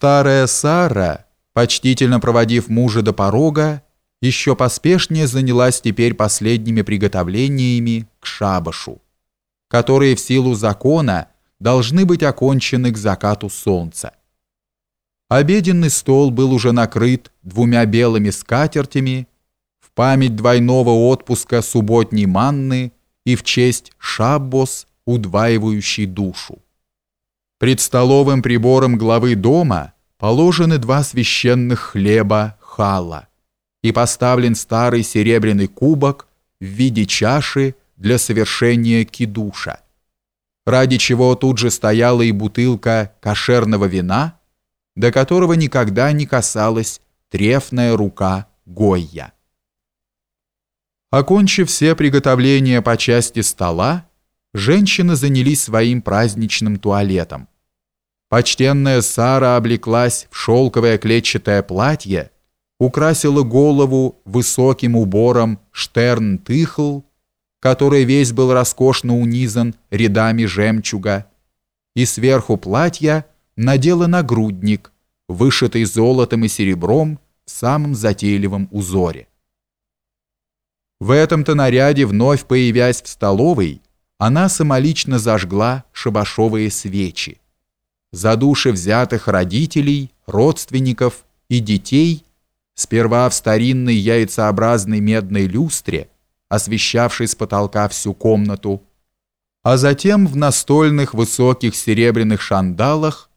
Старая Сара, почтительно проводив мужа до порога, еще поспешнее занялась теперь последними приготовлениями к шабашу, которые в силу закона должны быть окончены к закату солнца. Обеденный стол был уже накрыт двумя белыми скатертями в память двойного отпуска субботней манны и в честь шаббос, удваивающий душу. Пред столовым прибором главы дома положены два священных хлеба хала и поставлен старый серебряный кубок в виде чаши для совершения кидуша, ради чего тут же стояла и бутылка кошерного вина, до которого никогда не касалась трефная рука Гойя. Окончив все приготовления по части стола, женщины занялись своим праздничным туалетом. Почтенная Сара облеклась в шелковое клетчатое платье, украсила голову высоким убором штерн-тыхл, который весь был роскошно унизан рядами жемчуга, и сверху платья надела нагрудник, вышитый золотом и серебром в самом затейливом узоре. В этом-то наряде, вновь появясь в столовой, она самолично зажгла шабашовые свечи. За души взятых родителей, родственников и детей сперва в старинной яйцеобразной медной люстре, освещавшей с потолка всю комнату, а затем в настольных высоких серебряных шандалах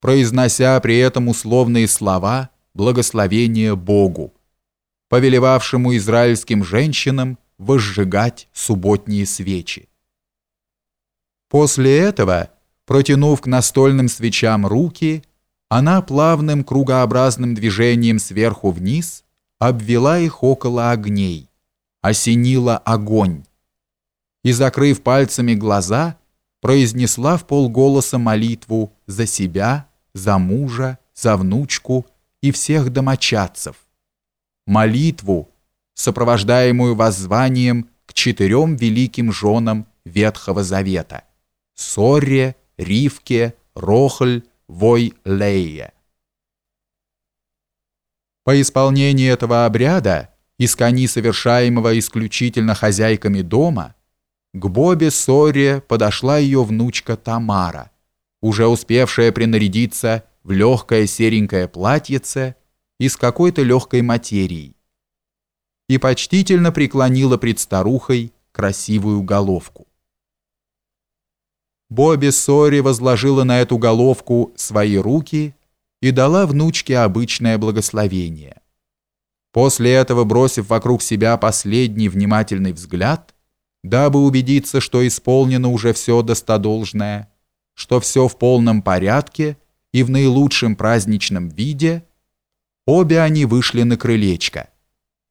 произнося при этом условные слова благословения Богу, повелевавшему израильским женщинам возжигать субботние свечи. После этого, протянув к настольным свечам руки, она плавным кругообразным движением сверху вниз обвела их около огней, осенила огонь и, закрыв пальцами глаза, произнесла в полголоса молитву за себя, за мужа, за внучку и всех домочадцев. Молитву, сопровождаемую воззванием к четырем великим женам Ветхого Завета – Сорре, Ривке, Рохль, Вой, Лее. По исполнении этого обряда, искони совершаемого исключительно хозяйками дома, к Бобе Сорре подошла ее внучка Тамара – уже успевшая принарядиться в легкое серенькое платьице из какой-то легкой материи, и почтительно преклонила пред старухой красивую головку. Бобби Сори возложила на эту головку свои руки и дала внучке обычное благословение. После этого, бросив вокруг себя последний внимательный взгляд, дабы убедиться, что исполнено уже все достодолжное, что все в полном порядке и в наилучшем праздничном виде, обе они вышли на крылечко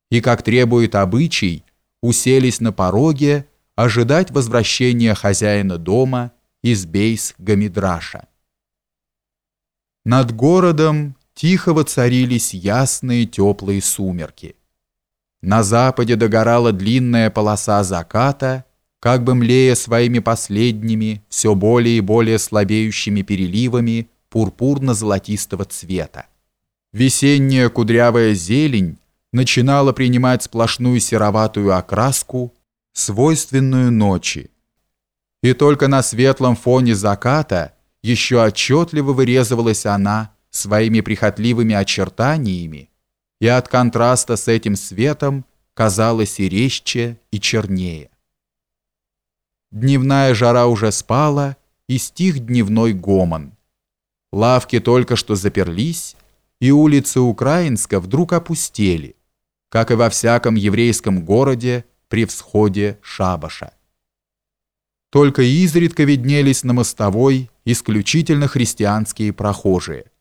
и, как требует обычай, уселись на пороге ожидать возвращения хозяина дома из Бейс-Гамидраша. Над городом тихо воцарились ясные теплые сумерки. На западе догорала длинная полоса заката, как бы млея своими последними, все более и более слабеющими переливами пурпурно-золотистого цвета. Весенняя кудрявая зелень начинала принимать сплошную сероватую окраску, свойственную ночи. И только на светлом фоне заката еще отчетливо вырезывалась она своими прихотливыми очертаниями, и от контраста с этим светом казалась и резче, и чернее. Дневная жара уже спала, и стих дневной гомон. Лавки только что заперлись, и улицы Украинска вдруг опустели, как и во всяком еврейском городе при всходе шабаша. Только изредка виднелись на мостовой исключительно христианские прохожие.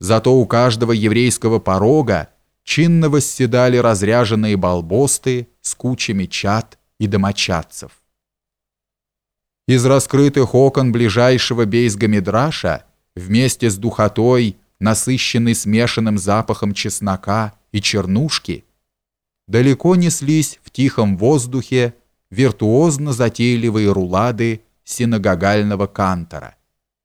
Зато у каждого еврейского порога чинно восседали разряженные балбосты с кучами чад и домочадцев. Из раскрытых окон ближайшего бейсгамидраша вместе с духотой, насыщенной смешанным запахом чеснока и чернушки, далеко неслись в тихом воздухе виртуозно затейливые рулады синагогального кантора –